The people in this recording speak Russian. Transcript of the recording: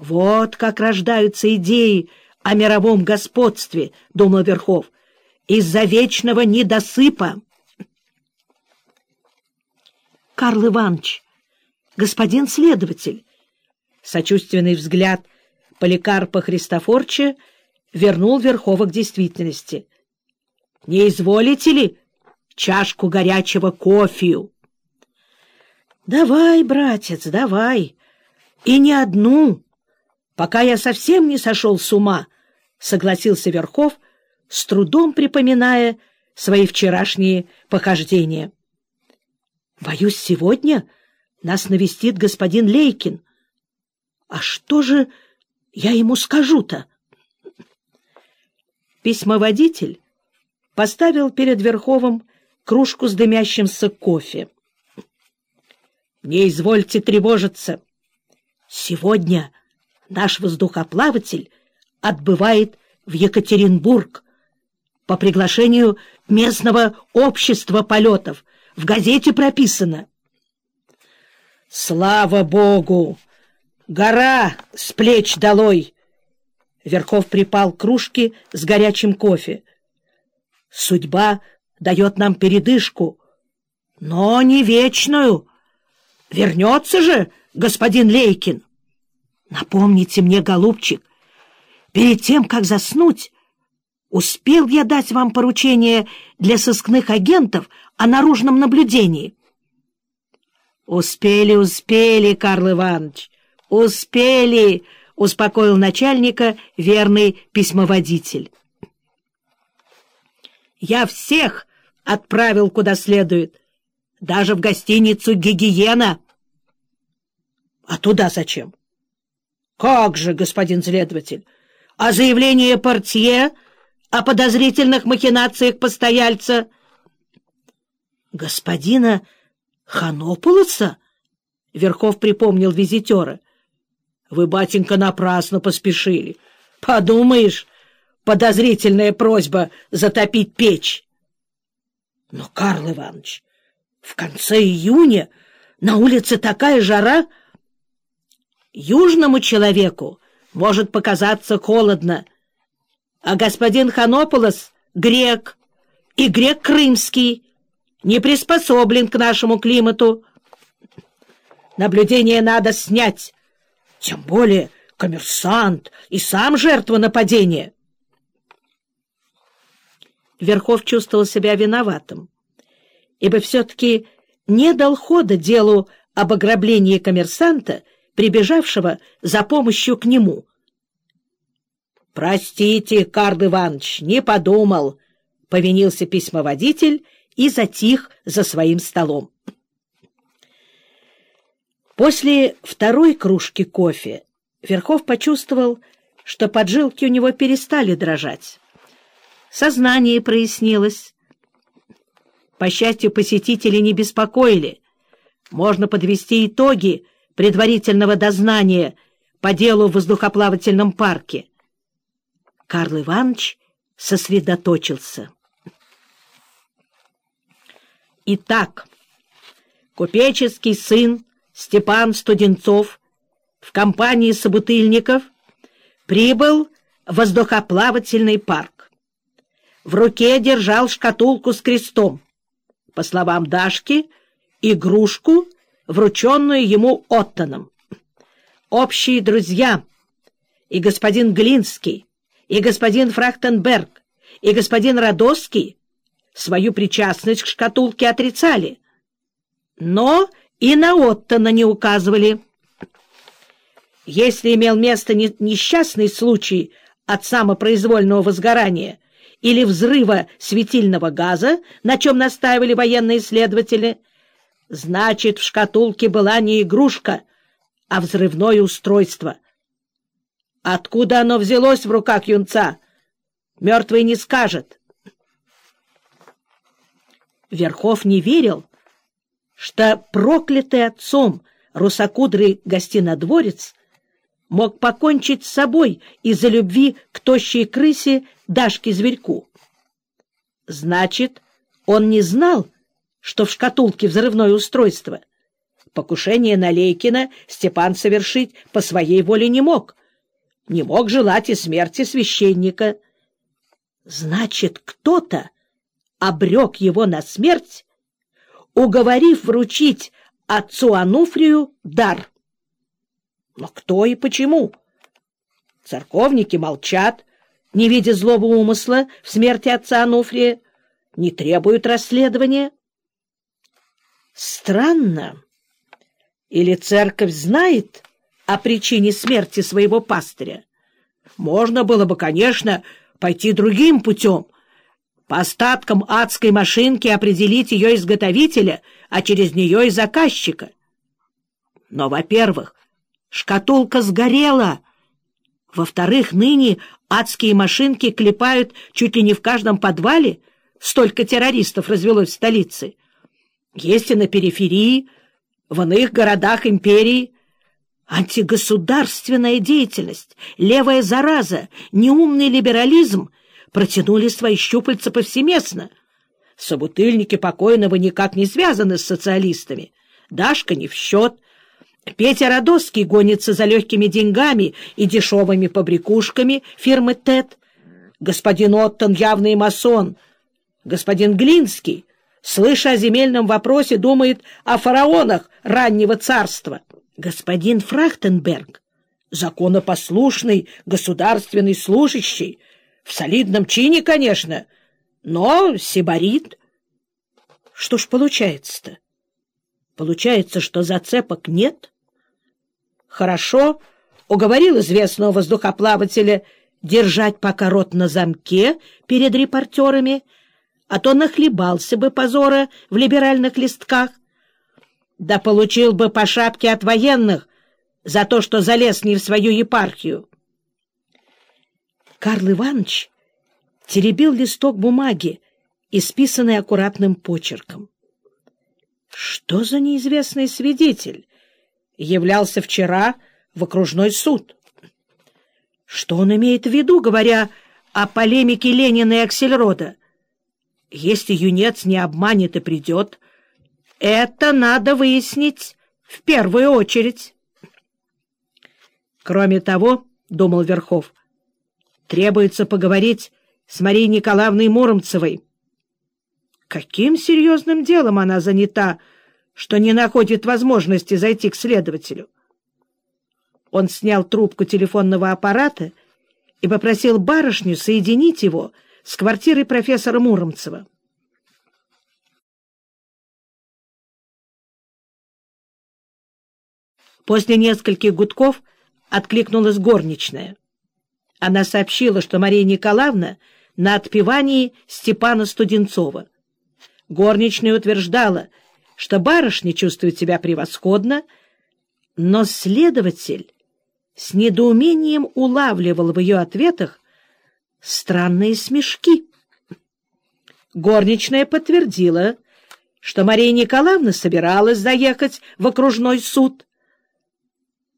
Вот как рождаются идеи о мировом господстве, — думал Верхов, — из-за вечного недосыпа. Карл Иванович, господин следователь, сочувственный взгляд Поликарпа Христофорча вернул Верхова к действительности. — Не изволите ли чашку горячего кофею? — Давай, братец, давай, и не одну, пока я совсем не сошел с ума, — согласился Верхов, с трудом припоминая свои вчерашние похождения. — Боюсь, сегодня нас навестит господин Лейкин. А что же я ему скажу-то? Письмоводитель поставил перед Верховым кружку с дымящимся кофе. — Не извольте тревожиться. Сегодня наш воздухоплаватель отбывает в Екатеринбург по приглашению местного общества полетов. В газете прописано. «Слава Богу! Гора с плеч долой!» Верхов припал к кружке с горячим кофе. «Судьба дает нам передышку, но не вечную. Вернется же господин Лейкин. Напомните мне, голубчик, перед тем, как заснуть, успел я дать вам поручение для сыскных агентов о наружном наблюдении?» «Успели, успели, Карл Иванович, успели!» — успокоил начальника верный письмоводитель. «Я всех отправил куда следует, даже в гостиницу «Гигиена». «А туда зачем?» «Как же, господин следователь, а заявление портье о подозрительных махинациях постояльца?» «Господина...» Ханополоса? Верхов припомнил визитера. Вы, батенька, напрасно поспешили. Подумаешь, подозрительная просьба затопить печь. Но, Карл Иванович, в конце июня на улице такая жара. Южному человеку может показаться холодно, а господин Ханополос — грек, и грек крымский — не приспособлен к нашему климату. Наблюдение надо снять, тем более коммерсант и сам жертва нападения. Верхов чувствовал себя виноватым, ибо все-таки не дал хода делу об ограблении коммерсанта, прибежавшего за помощью к нему. — Простите, Карл Иванович, не подумал, — повинился письмоводитель и затих за своим столом. После второй кружки кофе Верхов почувствовал, что поджилки у него перестали дрожать. Сознание прояснилось. По счастью, посетители не беспокоили. Можно подвести итоги предварительного дознания по делу в воздухоплавательном парке. Карл Иванович сосредоточился. Итак, купеческий сын Степан Студенцов в компании собутыльников прибыл в воздухоплавательный парк. В руке держал шкатулку с крестом. По словам Дашки, игрушку, врученную ему Оттоном. Общие друзья и господин Глинский, и господин Фрахтенберг, и господин Радоский свою причастность к шкатулке отрицали, но и на Оттона не указывали. Если имел место несчастный случай от самопроизвольного возгорания или взрыва светильного газа, на чем настаивали военные следователи, значит, в шкатулке была не игрушка, а взрывное устройство. Откуда оно взялось в руках юнца, мертвый не скажет. Верхов не верил, что проклятый отцом русокудрый гостинодворец мог покончить с собой из-за любви к тощей крысе Дашке-зверьку. Значит, он не знал, что в шкатулке взрывное устройство, Покушение на Лейкина Степан совершить по своей воле не мог. Не мог желать и смерти священника. Значит, кто-то обрек его на смерть, уговорив вручить отцу Ануфрию дар. Но кто и почему? Церковники молчат, не видя злого умысла в смерти отца Ануфрия, не требуют расследования. Странно. Или церковь знает о причине смерти своего пастыря? Можно было бы, конечно, пойти другим путем, по остаткам адской машинки определить ее изготовителя, а через нее и заказчика. Но, во-первых, шкатулка сгорела. Во-вторых, ныне адские машинки клепают чуть ли не в каждом подвале, столько террористов развелось в столице. Есть и на периферии, в иных городах империи. Антигосударственная деятельность, левая зараза, неумный либерализм протянули свои щупальца повсеместно. Собутыльники покойного никак не связаны с социалистами. Дашка не в счет. Петя Радоский гонится за легкими деньгами и дешевыми побрякушками фирмы ТЭТ. Господин Оттон явный масон. Господин Глинский слыша о земельном вопросе, думает о фараонах раннего царства. Господин Фрахтенберг, законопослушный государственный служащий, в солидном чине, конечно, но сибарит. Что ж получается-то? Получается, что зацепок нет? Хорошо, уговорил известного воздухоплавателя держать пока рот на замке перед репортерами — а то нахлебался бы позора в либеральных листках, да получил бы по шапке от военных за то, что залез не в свою епархию. Карл Иванович теребил листок бумаги, исписанный аккуратным почерком. Что за неизвестный свидетель являлся вчера в окружной суд? Что он имеет в виду, говоря о полемике Ленина и Аксельрода? Если юнец не обманет и придет, это надо выяснить в первую очередь. Кроме того, — думал Верхов, — требуется поговорить с Марией Николаевной Муромцевой. Каким серьезным делом она занята, что не находит возможности зайти к следователю? Он снял трубку телефонного аппарата и попросил барышню соединить его с квартирой профессора Муромцева. После нескольких гудков откликнулась горничная. Она сообщила, что Мария Николаевна на отпевании Степана Студенцова. Горничная утверждала, что барышня чувствует себя превосходно, но следователь с недоумением улавливал в ее ответах странные смешки. Горничная подтвердила, что Мария Николаевна собиралась заехать в окружной суд,